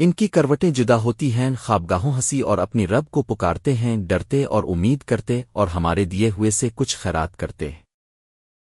ان کی کروٹیں جدا ہوتی ہیں، خوابگاہوں ہنسی اور اپنی رب کو پکارتے ہیں، ڈرتے اور امید کرتے اور ہمارے دیے ہوئے سے کچھ خیرات کرتے۔ ہیں